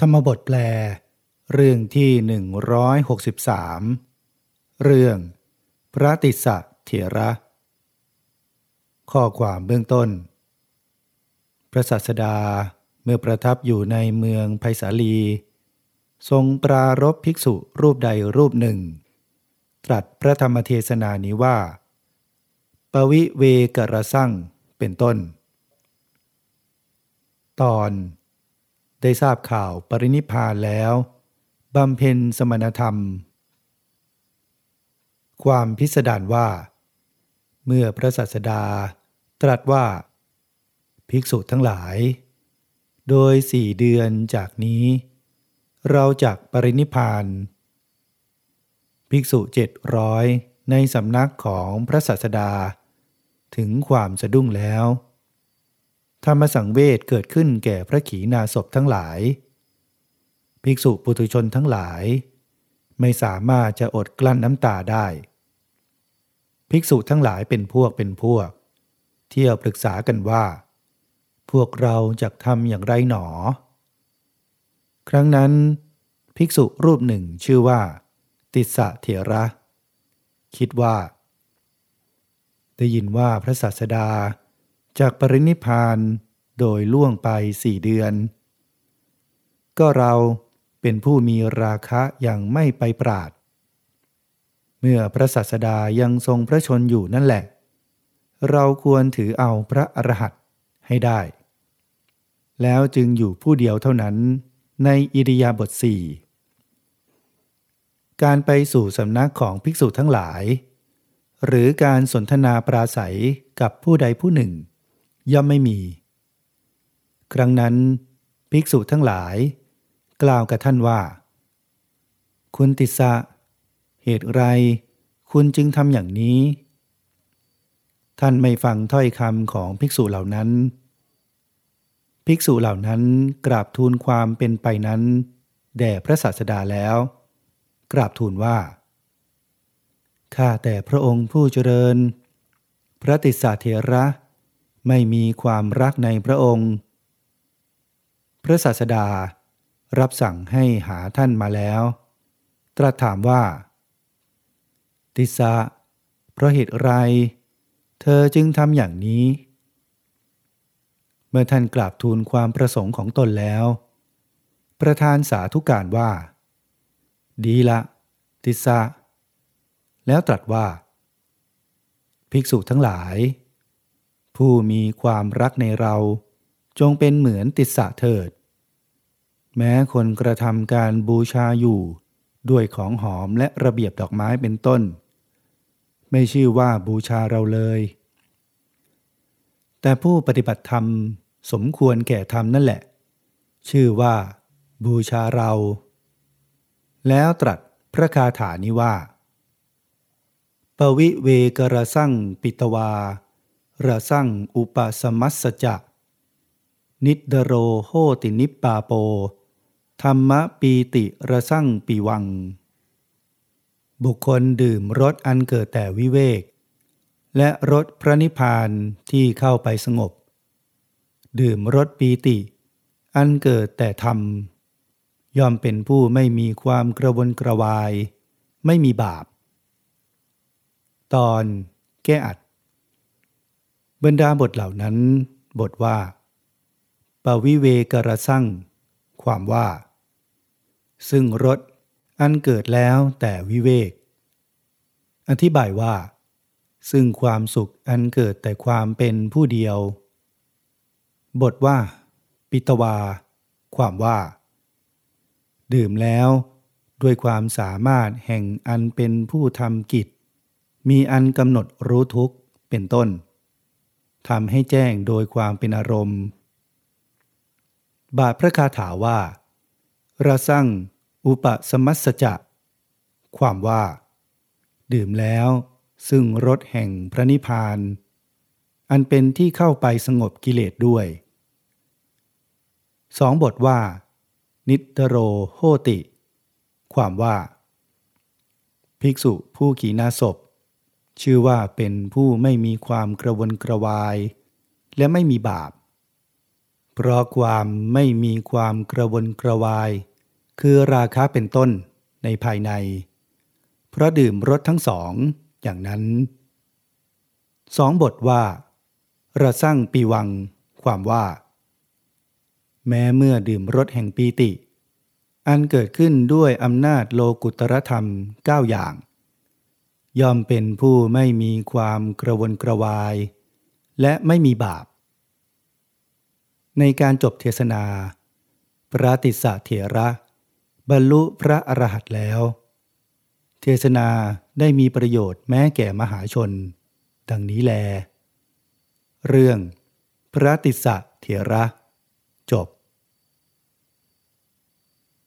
ธรรมบทแปล เรื่องที่ 163 เรื่อง พระติสะเถระ ข้อความเบื้องต้น พระศาสดาเมื่อประทับอยู่ในเมืองไผ่สาลี ทรงปรารบภิกษุรูปใดรูปหนึ่ง ตรัสพระธรรมเทศนานี้ว่า ปวิเวกระสั่งเป็นต้น ตอน ได้ทราบข่าวปรินิพานแล้วบำเพ็ญสมณธรรม ความพิสดารว่า เมื่อพระสัสดาตรัสว่า ภิกษุทั้งหลาย โดยสี่เดือนจากนี้ เราจากปรินิพาน ภิกษุเจ็ดร้อยในสำนักของพระสัสดา ถึงความสะดุ้งแล้ว ธรรมสังเวชเกิดขึ้นแก่พระขีณาสพทั้งหลาย ภิกษุปุถุชนทั้งหลาย ไม่สามารถจะอดกลั้นน้ำตาได้ ภิกษุทั้งหลายเป็นพวกเป็นพวก เที่ยวปรึกษากันว่า พวกเราจะทำอย่างไรหนอ ครั้งนั้น ภิกษุรูปหนึ่งชื่อว่า ติสะเถระ คิดว่า ได้ยินว่าพระศาสดา จากปรินิพานโดยล่วงไปสี่เดือน ก็เราเป็นผู้มีราคะอย่างไม่ไปปราด เมื่อพระศาสดายังทรงพระชนอยู่นั่นแหละ เราควรถือเอาพระอรหันต์ให้ได้ แล้วจึงอยู่ผู้เดียวเท่านั้นในอิริยาบถสี่การไปสู่สำนักของภิกษุทั้งหลาย หรือการสนทนาปราศัยกับผู้ใดผู้หนึ่ง ย่อมไม่มี ครั้งนั้น ภิกษุทั้งหลาย กล่าวกับท่านว่า คุณติสะ เหตุไร คุณจึงทำอย่างนี้ ท่านไม่ฟังถ้อยคำของภิกษุเหล่านั้น ภิกษุเหล่านั้นกราบทูลความเป็นไปนั้น แด่พระศาสดาแล้ว กราบทูลว่าข้าแต่พระองค์ผู้เจริญ พระติสสะเถระ ไม่มีความรักในพระองค์ พระศาสดารับสั่งให้หาท่านมาแล้ว ตรัสถามว่า ติสะเพราะเหตุไร เธอจึงทำอย่างนี้ เมื่อท่านกราบทูลความประสงค์ของตนแล้ว ประธานสาธุการว่า ดีละ ติสะแล้วตรัสว่า ภิกษุทั้งหลาย ผู้มีความรักในเรา จงเป็นเหมือนติสสะเถิด แม้คนกระทำการบูชาอยู่ ด้วยของหอมและระเบียบดอกไม้เป็นต้น ไม่ชื่อว่าบูชาเราเลย แต่ผู้ปฏิบัติธรรมสมควรแก่ธรรมนั่นแหละ ชื่อว่า บูชาเรา แล้วตรัสพระคาถานี้ว่าปวิเวกระสั่งปิตวา ระสั่งอุปสมัสจะ นิดโรโหตินิปปาโป ธรรมปีติระสั่งปีวัง บุคคลดื่มรสอันเกิดแต่วิเวก และรสพระนิพพานที่เข้าไปสงบ ดื่มรสปีติ อันเกิดแต่ธรรม ย่อมเป็นผู้ไม่มีความกระวนกระวาย ไม่มีบาป ตอนแก้อัด บรรดาบทเหล่านั้น บทว่า ปวิเวกระสั่งความว่า ซึ่งรสอันเกิดแล้วแต่วิเวก อธิบายว่า ซึ่งความสุขอันเกิดแต่ความเป็นผู้เดียว บทว่า ปิตวา ความว่า ดื่มแล้วด้วยความสามารถแห่งอันเป็นผู้ทำกิจ มีอันกำหนดรู้ทุกข์เป็นต้น ทำให้แจ้งโดยความเป็นอารมณ์ บาทพระคาถาว่าระสั่งอุปสมัสจะ ความว่า ดื่มแล้วซึ่งรสแห่งพระนิพพาน อันเป็นที่เข้าไปสงบกิเลสด้วยสองบทว่า นิตโรโหติ ความว่า ภิกษุผู้ขีนาศพ ชื่อว่าเป็นผู้ไม่มีความกระวนกระวาย และไม่มีบาป เพราะความไม่มีความกระวนกระวาย คือราคะเป็นต้นในภายใน เพราะดื่มรสทั้งสองอย่างนั้นสองบทว่าระสั่งปีวัง ความว่า แม้เมื่อดื่มรสแห่งปีติ อันเกิดขึ้นด้วยอำนาจโลกุตรธรรมเก้าอย่าง ย่อมเป็นผู้ไม่มีความกระวนกระวาย และไม่มีบาป ในการจบเทศนา พระติสสะเถระ บรรลุพระอรหันต์แล้ว เทศนาได้มีประโยชน์แม้แก่มหาชน ดังนี้แล เรื่อง พระติสสะเถระ จบ